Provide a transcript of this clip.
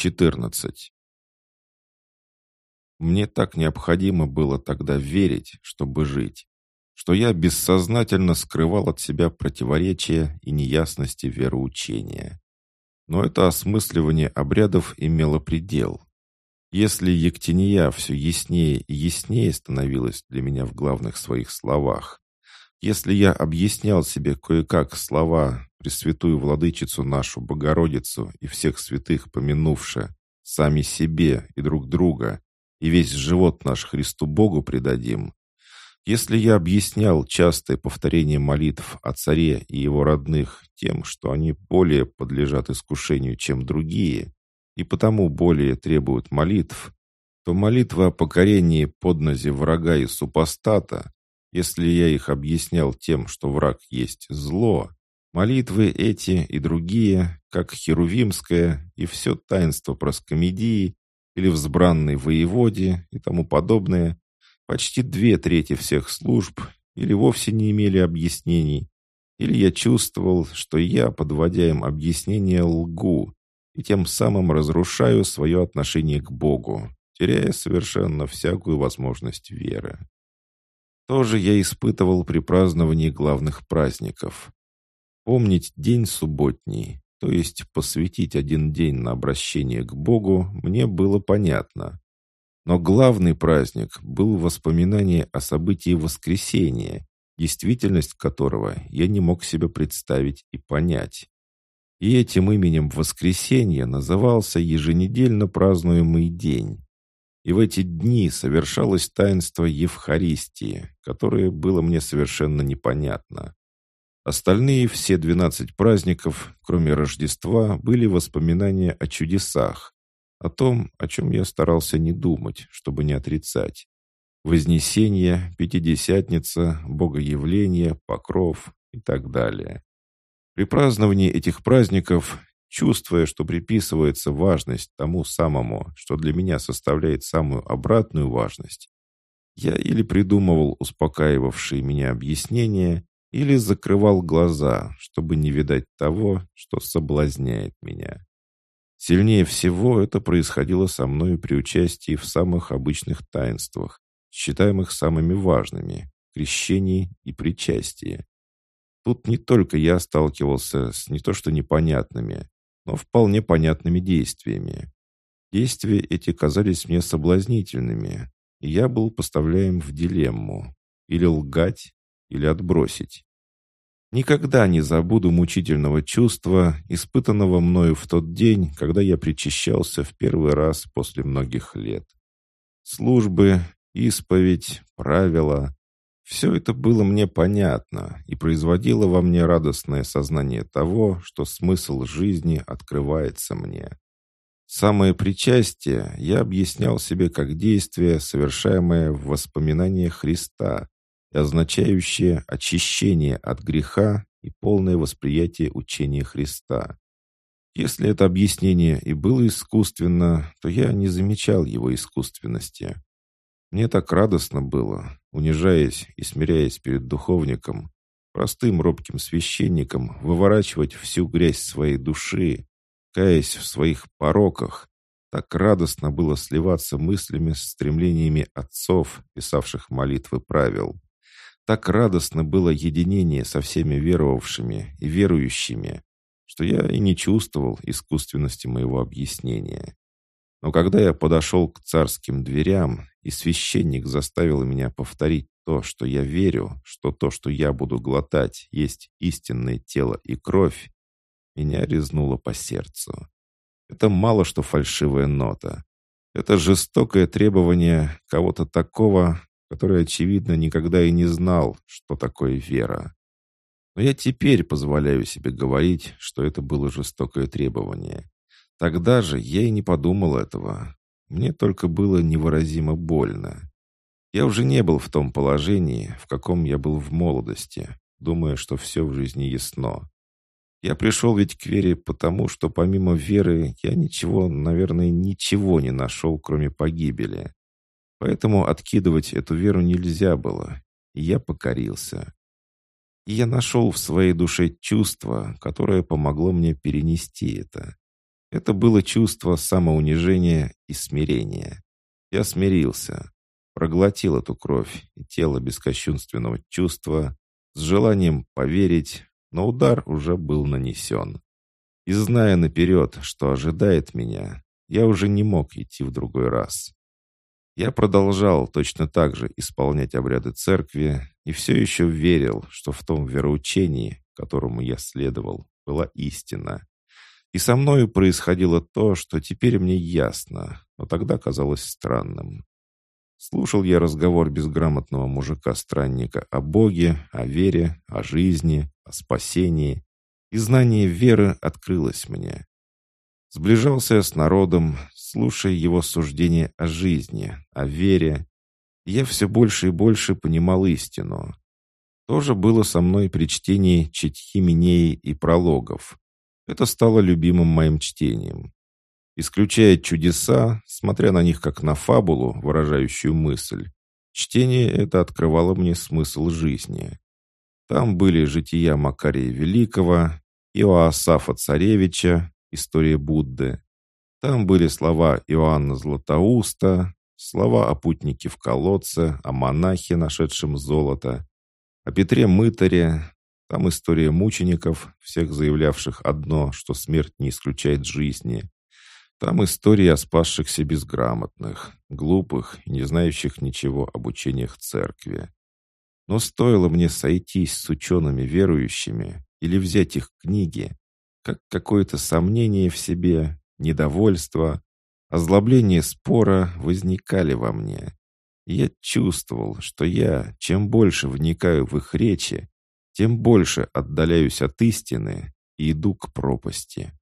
14. Мне так необходимо было тогда верить, чтобы жить, что я бессознательно скрывал от себя противоречия и неясности вероучения. Но это осмысливание обрядов имело предел. Если Ектиния все яснее и яснее становилась для меня в главных своих словах, если я объяснял себе кое-как слова Пресвятую Владычицу нашу Богородицу и всех святых помянувши, сами себе и друг друга, и весь живот наш Христу Богу предадим, если я объяснял частое повторение молитв о царе и его родных тем, что они более подлежат искушению, чем другие, и потому более требуют молитв, то молитва о покорении поднози врага и супостата если я их объяснял тем, что враг есть зло, молитвы эти и другие, как Херувимская и все таинство проскомедии или взбранной воеводе и тому подобное, почти две трети всех служб или вовсе не имели объяснений, или я чувствовал, что я, подводя им объяснение, лгу, и тем самым разрушаю свое отношение к Богу, теряя совершенно всякую возможность веры тоже я испытывал при праздновании главных праздников. Помнить день субботний, то есть посвятить один день на обращение к Богу, мне было понятно. Но главный праздник был воспоминание о событии воскресения, действительность которого я не мог себе представить и понять. И этим именем воскресенье назывался еженедельно празднуемый день. И в эти дни совершалось таинство Евхаристии, которое было мне совершенно непонятно. Остальные все двенадцать праздников, кроме Рождества, были воспоминания о чудесах, о том, о чем я старался не думать, чтобы не отрицать. Вознесение, Пятидесятница, Богоявление, Покров и так далее. При праздновании этих праздников чувствуя, что приписывается важность тому самому, что для меня составляет самую обратную важность, я или придумывал успокаивавшие меня объяснения, или закрывал глаза, чтобы не видать того, что соблазняет меня. Сильнее всего это происходило со мной при участии в самых обычных таинствах, считаемых самыми важными – крещении и причастии. Тут не только я сталкивался с не то что непонятными, но вполне понятными действиями. Действия эти казались мне соблазнительными, и я был поставляем в дилемму или лгать, или отбросить. Никогда не забуду мучительного чувства, испытанного мною в тот день, когда я причащался в первый раз после многих лет. Службы, исповедь, правила все это было мне понятно и производило во мне радостное сознание того, что смысл жизни открывается мне. Самое причастие я объяснял себе как действие, совершаемое в воспоминаниях Христа означающее очищение от греха и полное восприятие учения Христа. Если это объяснение и было искусственно, то я не замечал его искусственности. Мне так радостно было, унижаясь и смиряясь перед духовником, простым робким священником, выворачивать всю грязь своей души, каясь в своих пороках. Так радостно было сливаться мыслями с стремлениями отцов, писавших молитвы правил. Так радостно было единение со всеми веровавшими и верующими, что я и не чувствовал искусственности моего объяснения. Но когда я подошел к царским дверям, и священник заставил меня повторить то, что я верю, что то, что я буду глотать, есть истинное тело и кровь, меня резнуло по сердцу. Это мало что фальшивая нота. Это жестокое требование кого-то такого, который, очевидно, никогда и не знал, что такое вера. Но я теперь позволяю себе говорить, что это было жестокое требование. Тогда же я и не подумал этого. Мне только было невыразимо больно. Я уже не был в том положении, в каком я был в молодости, думая, что все в жизни ясно. Я пришел ведь к вере потому, что помимо веры я ничего, наверное, ничего не нашел, кроме погибели. Поэтому откидывать эту веру нельзя было, и я покорился. И я нашел в своей душе чувство, которое помогло мне перенести это. Это было чувство самоунижения и смирения. Я смирился, проглотил эту кровь и тело бескощунственного чувства с желанием поверить, но удар уже был нанесен. И зная наперед, что ожидает меня, я уже не мог идти в другой раз. Я продолжал точно так же исполнять обряды церкви и все еще верил, что в том вероучении, которому я следовал, была истина. И со мною происходило то, что теперь мне ясно, но тогда казалось странным. Слушал я разговор безграмотного мужика-странника о Боге, о вере, о жизни, о спасении, и знание веры открылось мне. Сближался я с народом, слушая его суждения о жизни, о вере, я все больше и больше понимал истину. То же было со мной при чтении Четхименеи и прологов. Это стало любимым моим чтением. Исключая чудеса, смотря на них как на фабулу, выражающую мысль, чтение это открывало мне смысл жизни. Там были жития Макария Великого, Иоасафа Царевича, история Будды. Там были слова Иоанна Златоуста, слова о путнике в колодце, о монахе, нашедшем золото, о Петре Мытаре. Там история мучеников, всех заявлявших одно, что смерть не исключает жизни. Там история о спасшихся безграмотных, глупых и не знающих ничего об учениях церкви. Но стоило мне сойтись с учеными верующими или взять их книги, как какое-то сомнение в себе, недовольство, озлобление спора возникали во мне. я чувствовал, что я, чем больше вникаю в их речи, тем больше отдаляюсь от истины и иду к пропасти.